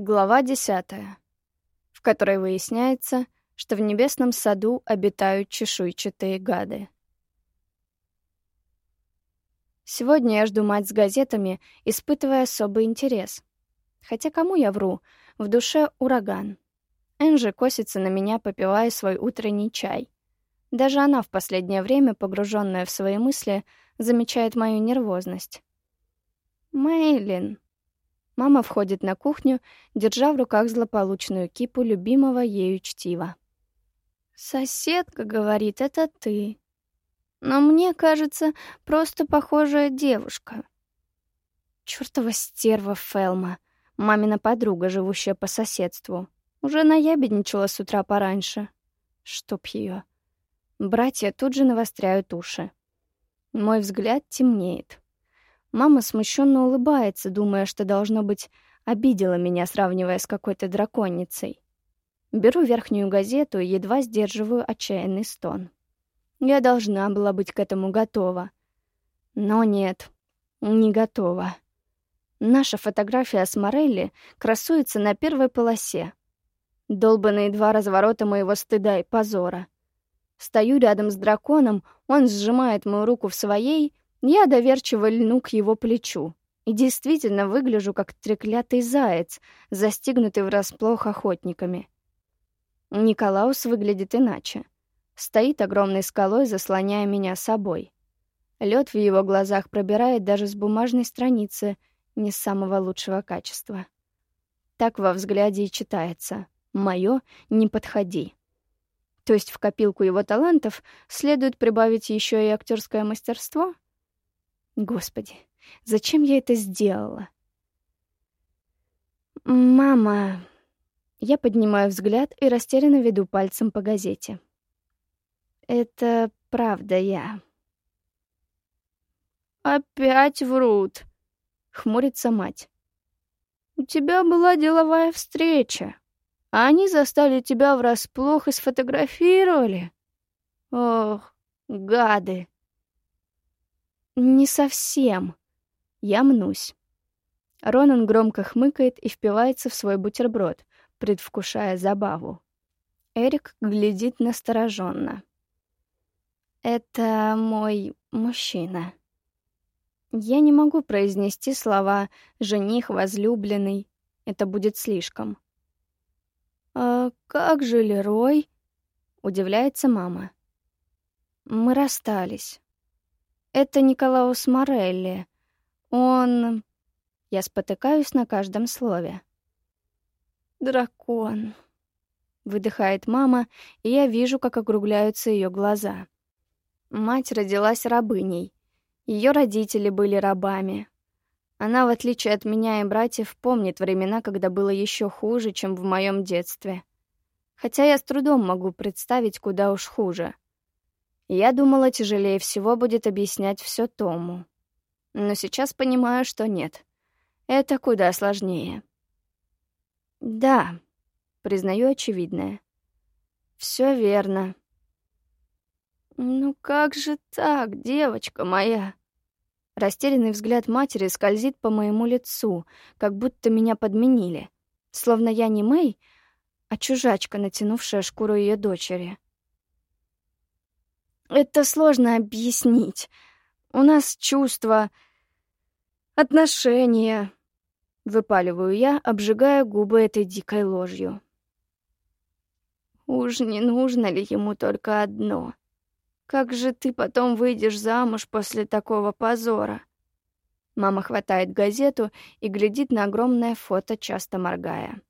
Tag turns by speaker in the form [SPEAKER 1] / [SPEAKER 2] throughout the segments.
[SPEAKER 1] Глава десятая, в которой выясняется, что в небесном саду обитают чешуйчатые гады. Сегодня я жду мать с газетами, испытывая особый интерес. Хотя кому я вру, в душе ураган. Энджи косится на меня, попивая свой утренний чай. Даже она в последнее время, погруженная в свои мысли, замечает мою нервозность. «Мэйлин», Мама входит на кухню, держа в руках злополучную кипу любимого ею чтива. «Соседка говорит, это ты. Но мне кажется, просто похожая девушка». Чёртова стерва Фелма, мамина подруга, живущая по соседству. Уже наябедничала с утра пораньше. Чтоб её. Братья тут же навостряют уши. Мой взгляд темнеет. Мама смущенно улыбается, думая, что, должно быть, обидела меня, сравнивая с какой-то драконицей. Беру верхнюю газету и едва сдерживаю отчаянный стон. Я должна была быть к этому готова. Но нет, не готова. Наша фотография с Морелли красуется на первой полосе. Долбанные два разворота моего стыда и позора. Стою рядом с драконом, он сжимает мою руку в своей — я доверчиво льну к его плечу и действительно выгляжу как треклятый заяц, застигнутый врасплох охотниками. Николаус выглядит иначе. Стоит огромной скалой, заслоняя меня собой. Лед в его глазах пробирает даже с бумажной страницы не самого лучшего качества. Так во взгляде и читается «Моё не подходи». То есть в копилку его талантов следует прибавить еще и актерское мастерство — Господи, зачем я это сделала? «Мама...» Я поднимаю взгляд и растерянно веду пальцем по газете. «Это правда я». «Опять врут», — хмурится мать. «У тебя была деловая встреча, а они застали тебя врасплох и сфотографировали. Ох, гады!» «Не совсем. Я мнусь». Ронан громко хмыкает и впивается в свой бутерброд, предвкушая забаву. Эрик глядит настороженно. «Это мой мужчина». Я не могу произнести слова «жених», «возлюбленный». Это будет слишком. «А как же Лерой?» — удивляется мама. «Мы расстались. Это Николаус Морелли. Он... Я спотыкаюсь на каждом слове. «Дракон», — выдыхает мама, и я вижу, как округляются ее глаза. Мать родилась рабыней. Ее родители были рабами. Она, в отличие от меня и братьев, помнит времена, когда было еще хуже, чем в моем детстве. Хотя я с трудом могу представить, куда уж хуже — я думала, тяжелее всего будет объяснять все Тому. Но сейчас понимаю, что нет. Это куда сложнее. Да, признаю очевидное. Все верно. Ну как же так, девочка моя? Растерянный взгляд матери скользит по моему лицу, как будто меня подменили. Словно я не Мэй, а чужачка, натянувшая шкуру ее дочери. Это сложно объяснить. У нас чувства, отношения. Выпаливаю я, обжигая губы этой дикой ложью. Уж не нужно ли ему только одно? Как же ты потом выйдешь замуж после такого позора? Мама хватает газету и глядит на огромное фото, часто моргая.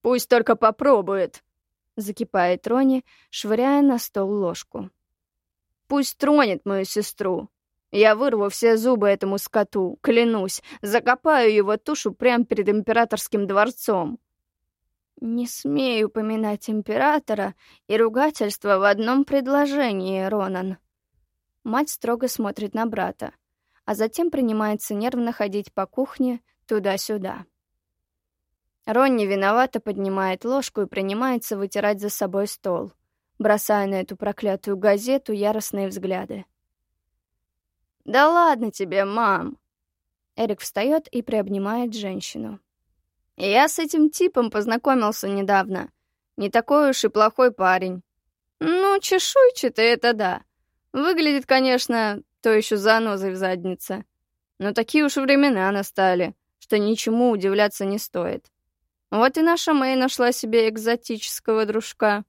[SPEAKER 1] «Пусть только попробует!» Закипает Рони, швыряя на стол ложку. «Пусть тронет мою сестру. Я вырву все зубы этому скоту, клянусь, закопаю его тушу прямо перед императорским дворцом». «Не смею упоминать императора и ругательство в одном предложении, Ронан». Мать строго смотрит на брата, а затем принимается нервно ходить по кухне туда-сюда. Ронни виновато поднимает ложку и принимается вытирать за собой стол, бросая на эту проклятую газету яростные взгляды. «Да ладно тебе, мам!» Эрик встает и приобнимает женщину. Я с этим типом познакомился недавно. Не такой уж и плохой парень. Ну, чешуйчатый — это да. Выглядит, конечно, то еще занозой в заднице. Но такие уж времена настали, что ничему удивляться не стоит. Вот и наша Мэй нашла себе экзотического дружка.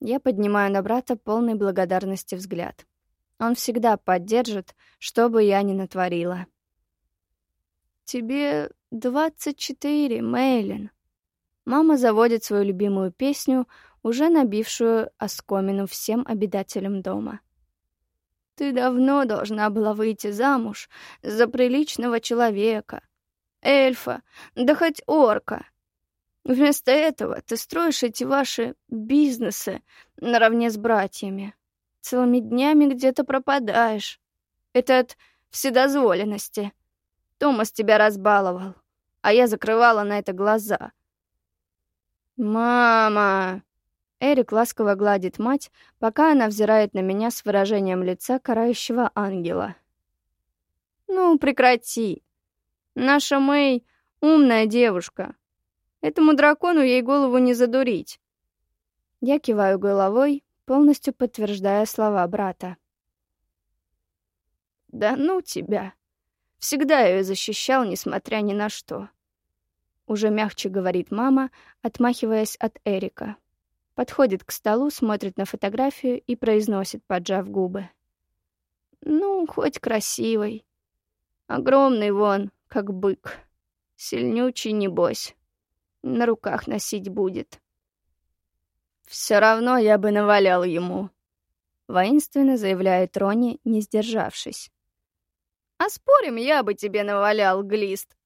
[SPEAKER 1] Я поднимаю на брата полный благодарности взгляд. Он всегда поддержит, что бы я ни натворила. «Тебе двадцать четыре, Мейлин». Мама заводит свою любимую песню, уже набившую оскомину всем обитателям дома. «Ты давно должна была выйти замуж за приличного человека, эльфа, да хоть орка. Вместо этого ты строишь эти ваши бизнесы наравне с братьями. Целыми днями где-то пропадаешь. Это от вседозволенности. Томас тебя разбаловал, а я закрывала на это глаза. «Мама!» Эрик ласково гладит мать, пока она взирает на меня с выражением лица карающего ангела. «Ну, прекрати. Наша Мэй — умная девушка. Этому дракону ей голову не задурить». Я киваю головой, полностью подтверждая слова брата. «Да ну тебя! Всегда ее защищал, несмотря ни на что. Уже мягче говорит мама, отмахиваясь от Эрика. Подходит к столу, смотрит на фотографию и произносит, поджав губы. «Ну, хоть красивый. Огромный вон, как бык. Сильнючий, небось. На руках носить будет». «Все равно я бы навалял ему», — воинственно заявляет Рони, не сдержавшись. «А спорим, я бы тебе навалял, Глист»,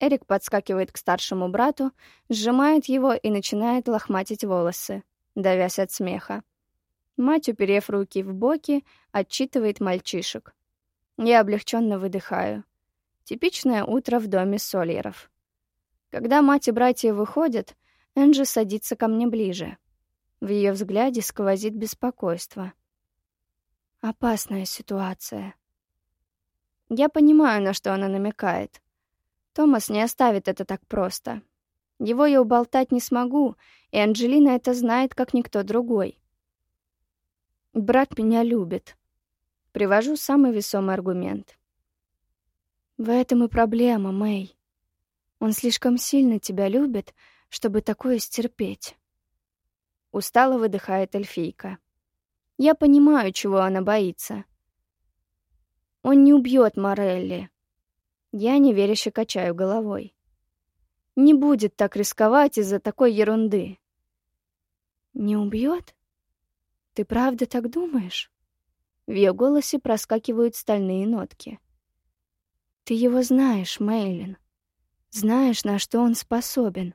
[SPEAKER 1] Эрик подскакивает к старшему брату, сжимает его и начинает лохматить волосы, давясь от смеха. Мать, уперев руки в боки, отчитывает мальчишек. Я облегченно выдыхаю. Типичное утро в доме Сольеров. Когда мать и братья выходят, Энджи садится ко мне ближе. В ее взгляде сквозит беспокойство. Опасная ситуация. Я понимаю, на что она намекает — Томас не оставит это так просто. Его я уболтать не смогу, и Анджелина это знает, как никто другой. Брат меня любит. Привожу самый весомый аргумент. В этом и проблема, Мэй. Он слишком сильно тебя любит, чтобы такое стерпеть. Устало выдыхает эльфийка. Я понимаю, чего она боится. Он не убьет Морелли. Я неверяще качаю головой. Не будет так рисковать из-за такой ерунды. Не убьет? Ты правда так думаешь? В ее голосе проскакивают стальные нотки. Ты его знаешь, Мейлин. Знаешь, на что он способен.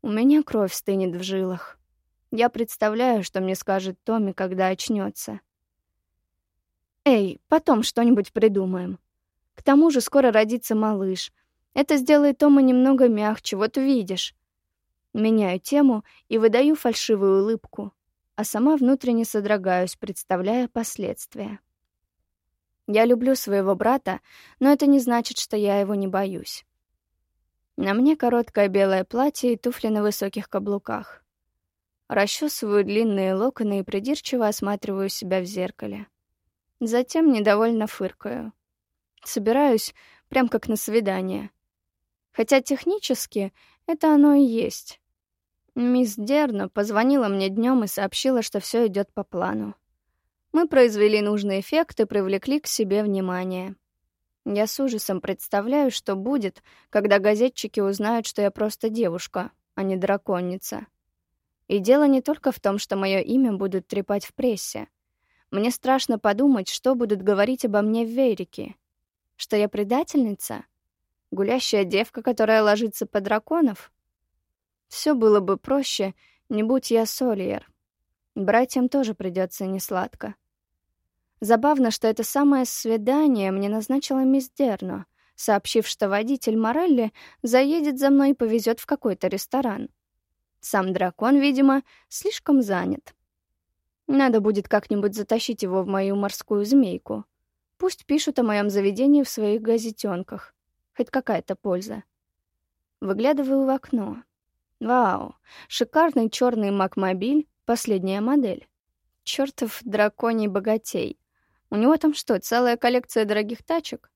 [SPEAKER 1] У меня кровь стынет в жилах. Я представляю, что мне скажет Томми, когда очнется. Эй, потом что-нибудь придумаем. К тому же скоро родится малыш. Это сделает Тома немного мягче, вот увидишь. Меняю тему и выдаю фальшивую улыбку, а сама внутренне содрогаюсь, представляя последствия. Я люблю своего брата, но это не значит, что я его не боюсь. На мне короткое белое платье и туфли на высоких каблуках. Расчесываю длинные локоны и придирчиво осматриваю себя в зеркале. Затем недовольно фыркаю. Собираюсь прям как на свидание. Хотя технически это оно и есть. Мисс Дерно позвонила мне днем и сообщила, что все идет по плану. Мы произвели нужный эффект и привлекли к себе внимание. Я с ужасом представляю, что будет, когда газетчики узнают, что я просто девушка, а не драконница. И дело не только в том, что мое имя будут трепать в прессе. Мне страшно подумать, что будут говорить обо мне в Вейрике. Что я предательница? Гулящая девка, которая ложится под драконов? Все было бы проще, не будь я Сольер. Братьям тоже придется несладко. Забавно, что это самое свидание мне назначила мисс Дерно, сообщив, что водитель Морелли заедет за мной и повезет в какой-то ресторан. Сам дракон, видимо, слишком занят. Надо будет как-нибудь затащить его в мою морскую змейку. Пусть пишут о моем заведении в своих газетенках. Хоть какая-то польза. Выглядываю в окно. Вау, шикарный черный Макмобиль, последняя модель. Чертов драконий богатей. У него там что, целая коллекция дорогих тачек?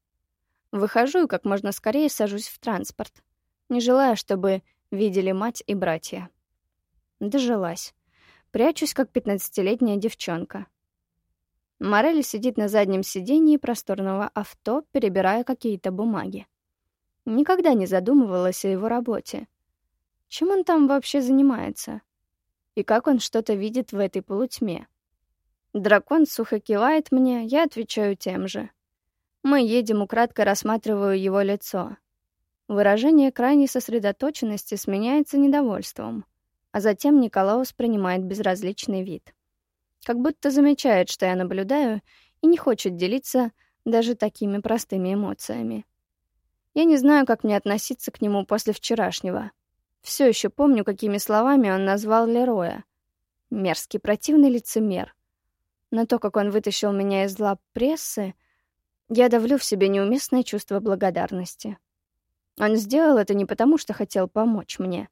[SPEAKER 1] Выхожу и как можно скорее сажусь в транспорт, не желая, чтобы видели мать и братья. Дожилась. Прячусь, как пятнадцатилетняя девчонка. Морель сидит на заднем сиденье просторного авто, перебирая какие-то бумаги. Никогда не задумывалась о его работе. Чем он там вообще занимается? И как он что-то видит в этой полутьме? Дракон сухо кивает мне, я отвечаю тем же. Мы едем, украдко рассматриваю его лицо. Выражение крайней сосредоточенности сменяется недовольством, а затем Николаус принимает безразличный вид как будто замечает, что я наблюдаю, и не хочет делиться даже такими простыми эмоциями. Я не знаю, как мне относиться к нему после вчерашнего. Все еще помню, какими словами он назвал Лероя. Мерзкий, противный лицемер. На то, как он вытащил меня из лап прессы, я давлю в себе неуместное чувство благодарности. Он сделал это не потому, что хотел помочь мне.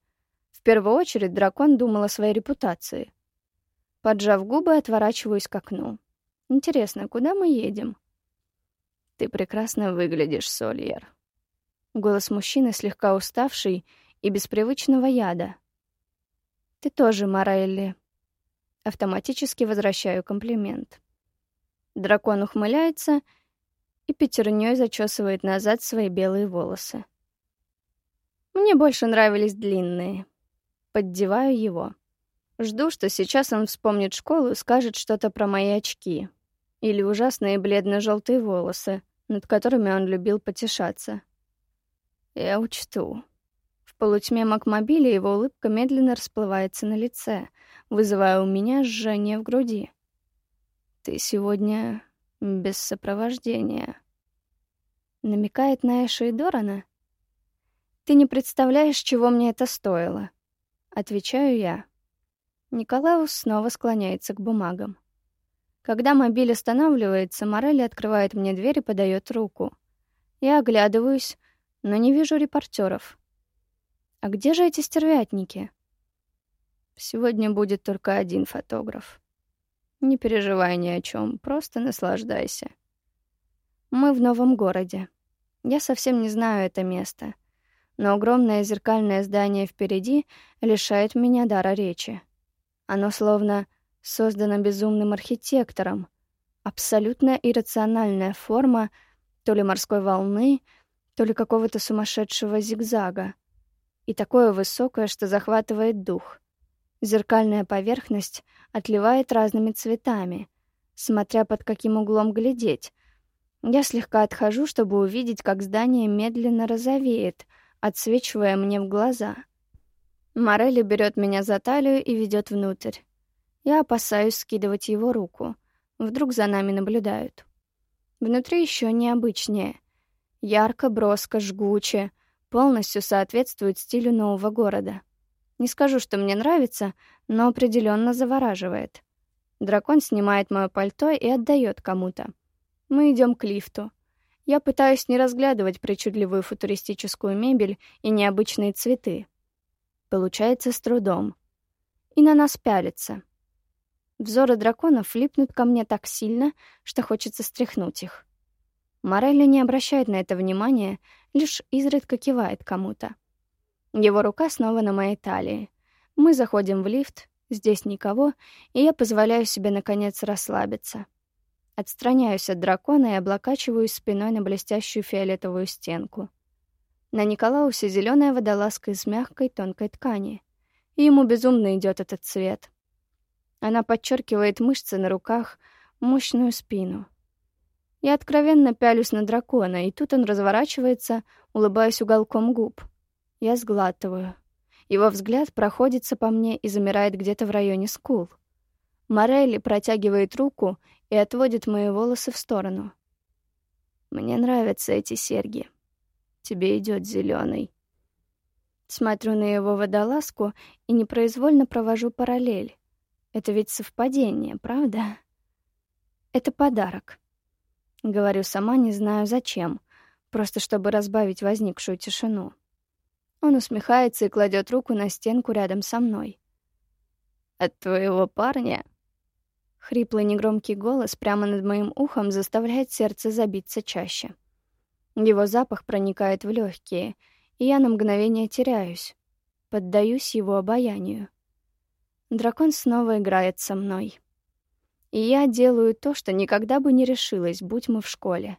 [SPEAKER 1] В первую очередь дракон думал о своей репутации. Поджав губы, отворачиваюсь к окну. Интересно, куда мы едем? Ты прекрасно выглядишь, Сольер. Голос мужчины слегка уставший и без привычного яда. Ты тоже, Морелли. Автоматически возвращаю комплимент. Дракон ухмыляется и пятерней зачесывает назад свои белые волосы. Мне больше нравились длинные. Поддеваю его. Жду, что сейчас он вспомнит школу и скажет что-то про мои очки. Или ужасные бледно-желтые волосы, над которыми он любил потешаться. Я учту. Полутьме Макмобиля его улыбка медленно расплывается на лице, вызывая у меня жжение в груди. «Ты сегодня без сопровождения», — намекает на Эша и Дорана. «Ты не представляешь, чего мне это стоило», — отвечаю я. Николаус снова склоняется к бумагам. Когда мобиль останавливается, Морелли открывает мне дверь и подает руку. Я оглядываюсь, но не вижу репортеров. А где же эти стервятники? Сегодня будет только один фотограф. Не переживай ни о чем, просто наслаждайся. Мы в новом городе. Я совсем не знаю это место, но огромное зеркальное здание впереди лишает меня дара речи. Оно словно создано безумным архитектором. Абсолютно иррациональная форма то ли морской волны, то ли какого-то сумасшедшего зигзага. И такое высокое, что захватывает дух. Зеркальная поверхность отливает разными цветами, смотря под каким углом глядеть. Я слегка отхожу, чтобы увидеть, как здание медленно розовеет, отсвечивая мне в глаза — Морелли берет меня за талию и ведет внутрь. Я опасаюсь скидывать его руку. Вдруг за нами наблюдают. Внутри еще необычнее. Ярко, броско, жгуче. Полностью соответствует стилю нового города. Не скажу, что мне нравится, но определенно завораживает. Дракон снимает мое пальто и отдает кому-то. Мы идем к лифту. Я пытаюсь не разглядывать причудливую футуристическую мебель и необычные цветы. Получается с трудом. И на нас пялится. Взоры драконов липнут ко мне так сильно, что хочется стряхнуть их. Морелли не обращает на это внимания, лишь изредка кивает кому-то. Его рука снова на моей талии. Мы заходим в лифт, здесь никого, и я позволяю себе, наконец, расслабиться. Отстраняюсь от дракона и облокачиваюсь спиной на блестящую фиолетовую стенку. На Николаусе зеленая водолазка из мягкой тонкой ткани. И ему безумно идет этот цвет. Она подчеркивает мышцы на руках, мощную спину. Я откровенно пялюсь на дракона, и тут он разворачивается, улыбаясь уголком губ. Я сглатываю. Его взгляд проходится по мне и замирает где-то в районе скул. Морелли протягивает руку и отводит мои волосы в сторону. Мне нравятся эти серьги тебе идет зеленый. Смотрю на его водолазку и непроизвольно провожу параллель. Это ведь совпадение, правда? Это подарок. Говорю сама, не знаю зачем, просто чтобы разбавить возникшую тишину. Он усмехается и кладет руку на стенку рядом со мной.
[SPEAKER 2] «От твоего парня?»
[SPEAKER 1] Хриплый негромкий голос прямо над моим ухом заставляет сердце забиться чаще. Его запах проникает в легкие, и я на мгновение теряюсь, поддаюсь его обаянию. Дракон снова играет со мной. И я делаю то, что никогда бы не решилась, будь мы в школе.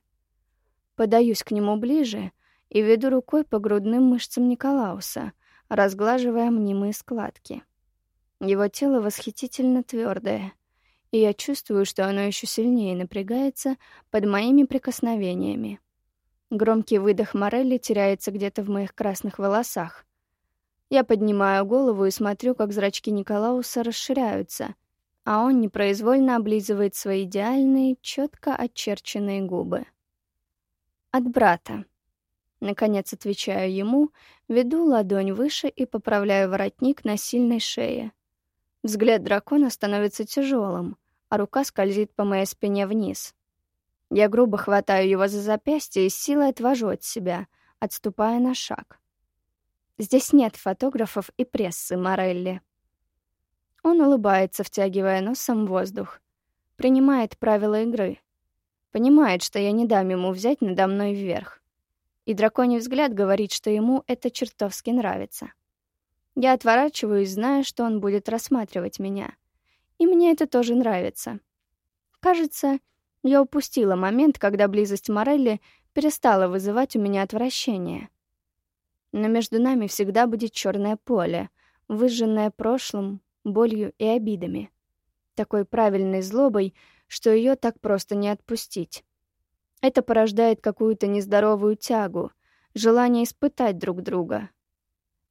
[SPEAKER 1] Подаюсь к нему ближе и веду рукой по грудным мышцам Николауса, разглаживая мнимые складки. Его тело восхитительно твердое, и я чувствую, что оно еще сильнее напрягается под моими прикосновениями. Громкий выдох Морелли теряется где-то в моих красных волосах. Я поднимаю голову и смотрю, как зрачки Николауса расширяются, а он непроизвольно облизывает свои идеальные, четко очерченные губы. От брата. Наконец отвечаю ему, веду ладонь выше и поправляю воротник на сильной шее. Взгляд дракона становится тяжелым, а рука скользит по моей спине вниз. Я грубо хватаю его за запястье и силой отвожу от себя, отступая на шаг. Здесь нет фотографов и прессы, Морелли. Он улыбается, втягивая носом воздух. Принимает правила игры. Понимает, что я не дам ему взять надо мной вверх. И драконий взгляд говорит, что ему это чертовски нравится. Я отворачиваюсь, зная, что он будет рассматривать меня. И мне это тоже нравится. Кажется, я упустила момент, когда близость Морелли перестала вызывать у меня отвращение. Но между нами всегда будет черное поле, выжженное прошлым, болью и обидами. Такой правильной злобой — что ее так просто не отпустить. Это порождает какую-то нездоровую тягу, желание испытать друг друга.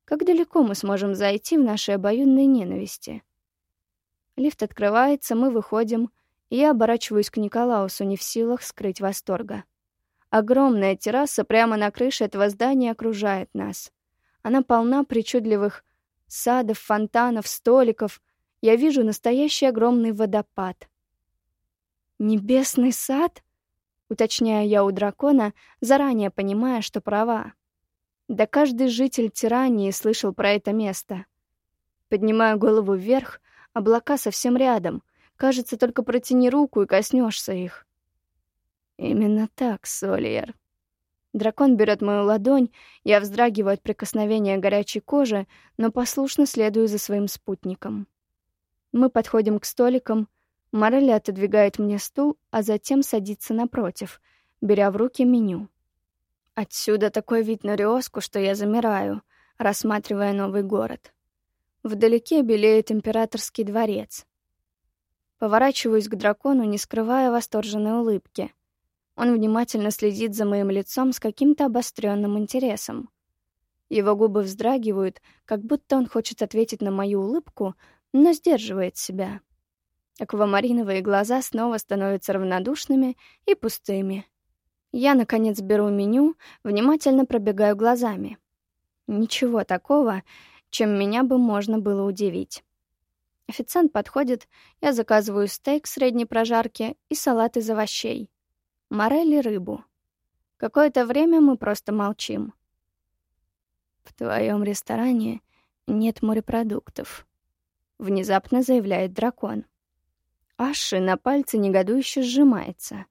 [SPEAKER 1] Как далеко мы сможем зайти в нашей обоюдной ненависти? Лифт открывается, мы выходим, и я оборачиваюсь к Николаусу, не в силах скрыть восторга. Огромная терраса прямо на крыше этого здания окружает нас. Она полна причудливых садов, фонтанов, столиков. Я вижу настоящий огромный водопад — «Небесный сад?» — уточняю я у дракона, заранее понимая, что права. Да каждый житель Тирании слышал про это место. Поднимаю голову вверх, облака совсем рядом. Кажется, только протяни руку и коснешься их. Именно так, Сольер. Дракон берет мою ладонь, я вздрагиваю от прикосновения горячей кожи, но послушно следую за своим спутником. Мы подходим к столикам, Морелли отодвигает мне стул, а затем садится напротив, беря в руки меню. Отсюда такой вид на Риоску, что я замираю, рассматривая новый город. Вдалеке белеет императорский дворец. Поворачиваюсь к дракону, не скрывая восторженной улыбки. Он внимательно следит за моим лицом с каким-то обостренным интересом. Его губы вздрагивают, как будто он хочет ответить на мою улыбку, но сдерживает себя. Аквамариновые глаза снова становятся равнодушными и пустыми. Я, наконец, беру меню, внимательно пробегаю глазами. Ничего такого, чем меня бы можно было удивить. Официант подходит, я заказываю стейк средней прожарки и салат из овощей. Морель и рыбу. Какое-то время мы просто молчим. «В твоем ресторане нет морепродуктов», — внезапно заявляет дракон. Аши на пальце негодующе сжимается.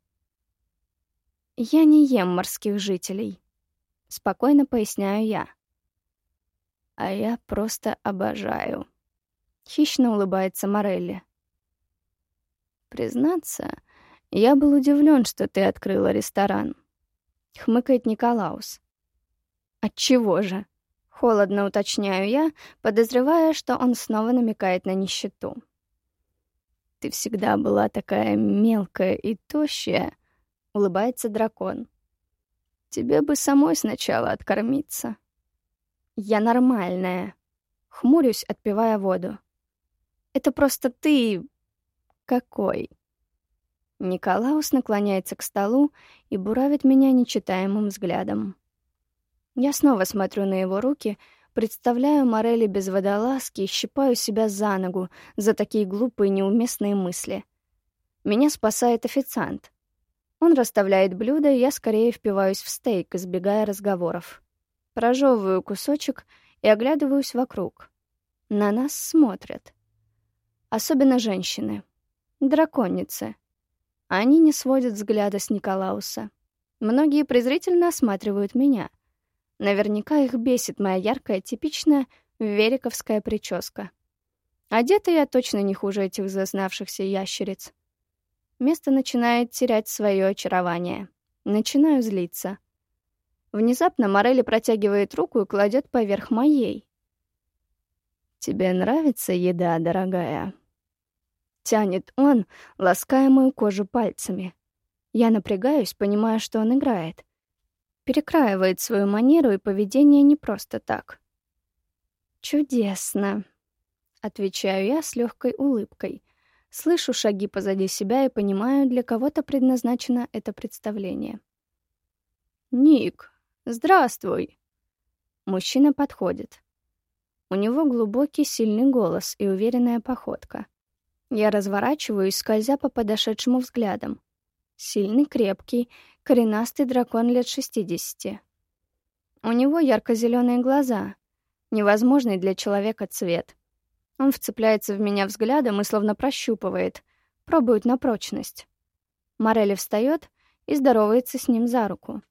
[SPEAKER 1] «Я не ем морских жителей», — спокойно поясняю я. «А я просто обожаю», — хищно улыбается Морелли. «Признаться, я был удивлен, что ты открыла ресторан», — хмыкает Николаус. «Отчего же?» — холодно уточняю я, подозревая, что он снова намекает на нищету. Ты всегда была такая мелкая и тощая, — улыбается дракон. Тебе бы самой сначала откормиться. Я нормальная. Хмурюсь, отпивая воду. Это просто ты... Какой? Николаус наклоняется к столу и буравит меня нечитаемым взглядом. Я снова смотрю на его руки, Представляю Морели без водолазки и щипаю себя за ногу за такие глупые неуместные мысли. Меня спасает официант. Он расставляет блюда, и я скорее впиваюсь в стейк, избегая разговоров. Прожевываю кусочек и оглядываюсь вокруг. На нас смотрят. Особенно женщины. Драконицы. Они не сводят взгляда с Николауса. Многие презрительно осматривают меня. Наверняка их бесит моя яркая, типичная вериковская прическа. Одета я точно не хуже этих зазнавшихся ящериц. Место начинает терять свое очарование. Начинаю злиться. Внезапно Морелли протягивает руку и кладет поверх моей. «Тебе нравится еда, дорогая?» Тянет он, лаская мою кожу пальцами. Я напрягаюсь, понимая, что он играет. Перекраивает свою манеру и поведение не просто так. «Чудесно», — отвечаю я с легкой улыбкой. Слышу шаги позади себя и понимаю, для кого-то предназначено это представление. «Ник, здравствуй!» Мужчина подходит. У него глубокий, сильный голос и уверенная походка. Я разворачиваюсь, скользя по подошедшему взглядам. Сильный, крепкий, коренастый дракон лет шестидесяти. У него ярко-зеленые глаза, невозможный для человека цвет. Он вцепляется в меня взглядом и словно прощупывает, пробует на прочность. Морелли встает и здоровается с ним за руку.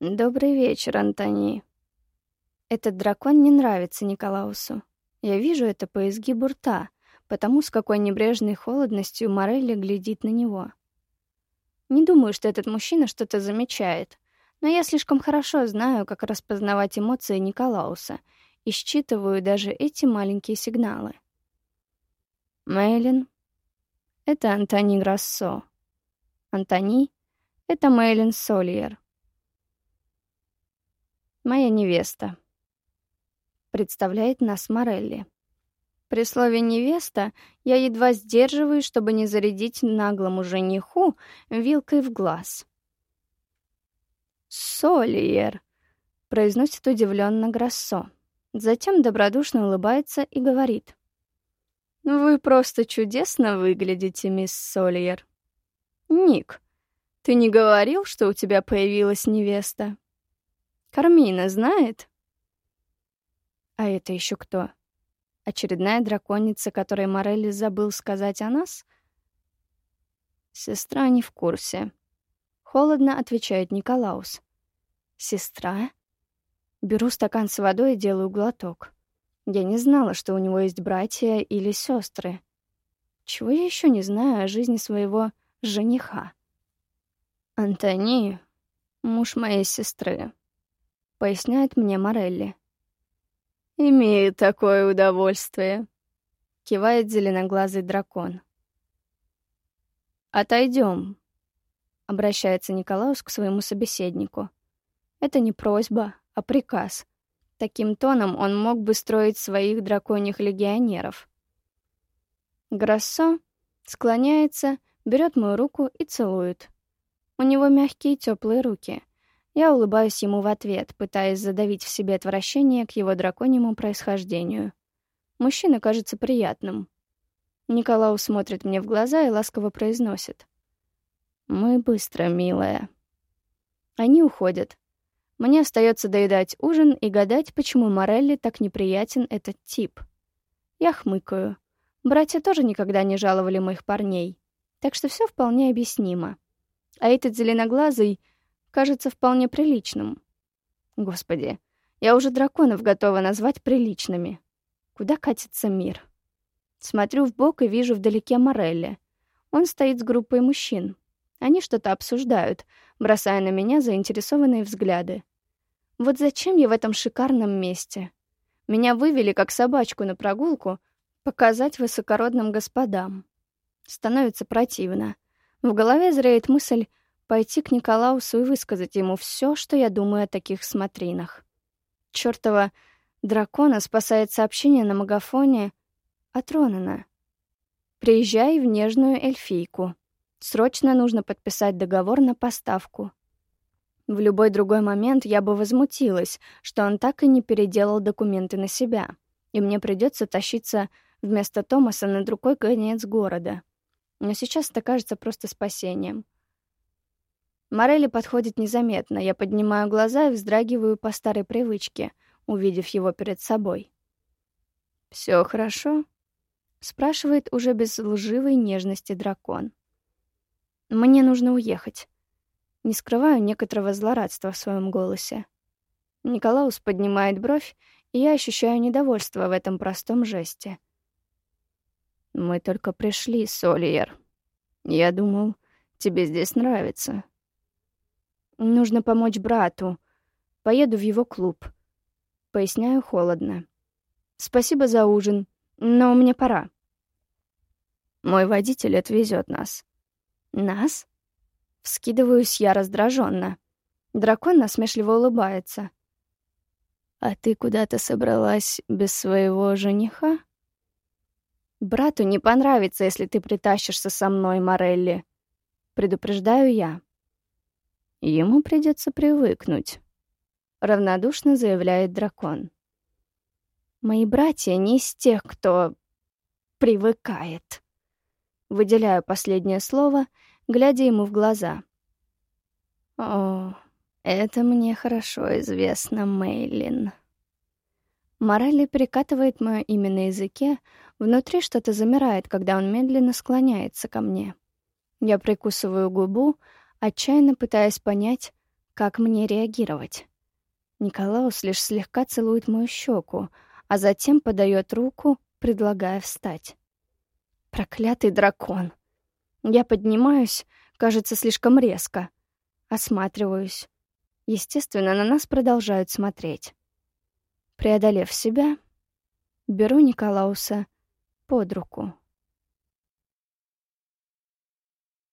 [SPEAKER 1] «Добрый вечер, Антони». Этот дракон не нравится Николаусу. Я вижу это по изгибу рта, потому с какой небрежной холодностью Морелли глядит на него. Не думаю, что этот мужчина что-то замечает, но я слишком хорошо знаю, как распознавать эмоции Николауса — и считываю даже эти маленькие сигналы. Мейлин — это Антони Грассо. Антони — это Мейлин Сольер. Моя невеста. Представляет нас Морелли. При слове «невеста» я едва сдерживаюсь, чтобы не зарядить наглому жениху вилкой в глаз. «Сольер», — произносит удивленно Грассо. Затем добродушно улыбается и говорит. «Вы просто чудесно выглядите, мисс Сольер». «Ник, ты не говорил, что у тебя появилась невеста?» «Кармина знает?» «А это еще кто? Очередная драконица, которой Морелли забыл сказать о нас?» «Сестра не в курсе», — холодно отвечает Николаус. «Сестра?» Беру стакан с водой и делаю глоток. Я не знала, что у него есть братья или сестры. Чего я еще не знаю о жизни своего жениха? Антони — муж моей сестры, — поясняет мне Морелли. «Имею такое удовольствие», — кивает зеленоглазый дракон. «Отойдем», — обращается Николаус к своему собеседнику. «Это не просьба, а приказ. Таким тоном он мог бы строить своих драконьих легионеров. Грассо склоняется, берет мою руку и целует. У него мягкие теплые руки. Я улыбаюсь ему в ответ, пытаясь задавить в себе отвращение к его драконьему происхождению. Мужчина кажется приятным. Николау смотрит мне в глаза и ласково произносит. «Мы быстро, милая». Они уходят. Мне остается доедать ужин и гадать, почему Морелли так неприятен этот тип. Я хмыкаю. Братья тоже никогда не жаловали моих парней, так что все вполне объяснимо. А этот зеленоглазый кажется вполне приличным. Господи, я уже драконов готова назвать приличными. Куда катится мир? Смотрю в бок и вижу вдалеке Морелли. Он стоит с группой мужчин. Они что-то обсуждают, бросая на меня заинтересованные взгляды. Вот зачем я в этом шикарном месте? Меня вывели как собачку на прогулку показать высокородным господам. Становится противно. В голове зреет мысль пойти к Николаусу и высказать ему все, что я думаю о таких смотринах. Чёртова дракона спасает сообщение на магафоне от Ронана. «Приезжай в нежную эльфийку. Срочно нужно подписать договор на поставку. В любой другой момент я бы возмутилась, что он так и не переделал документы на себя, и мне придется тащиться вместо Томаса на другой конец города. Но сейчас это кажется просто спасением. Морелли подходит незаметно, я поднимаю глаза и вздрагиваю по старой привычке, увидев его перед собой. «Все хорошо?» — спрашивает уже без лживой нежности дракон. «Мне нужно уехать». Не скрываю некоторого злорадства в своем голосе. Николаус поднимает бровь, и я ощущаю недовольство в этом простом жесте. «Мы только пришли, Сольер. Я думал, тебе здесь нравится». «Нужно помочь брату. Поеду в его клуб». Поясняю холодно. «Спасибо за ужин, но мне пора». «Мой водитель отвезет нас». «Нас?» Вскидываюсь я раздраженно. Дракон насмешливо улыбается. «А ты куда-то собралась без своего жениха?» «Брату не понравится, если ты притащишься со мной, Морелли», — предупреждаю я. «Ему придется привыкнуть», — равнодушно заявляет дракон. «Мои братья не из тех, кто привыкает». Выделяю последнее слово — глядя ему в глаза. «О, это мне хорошо известно, Мейлин». Морали перекатывает мое имя на языке, внутри что-то замирает, когда он медленно склоняется ко мне. Я прикусываю губу, отчаянно пытаясь понять, как мне реагировать. Николаус лишь слегка целует мою щеку, а затем подает руку, предлагая встать. Проклятый дракон! Я поднимаюсь, кажется, слишком резко. Осматриваюсь. Естественно, на нас продолжают смотреть. Преодолев себя, беру Николауса под руку.